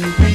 to be.